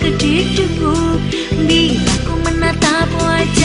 kedip cukup Bila ku menatap wajah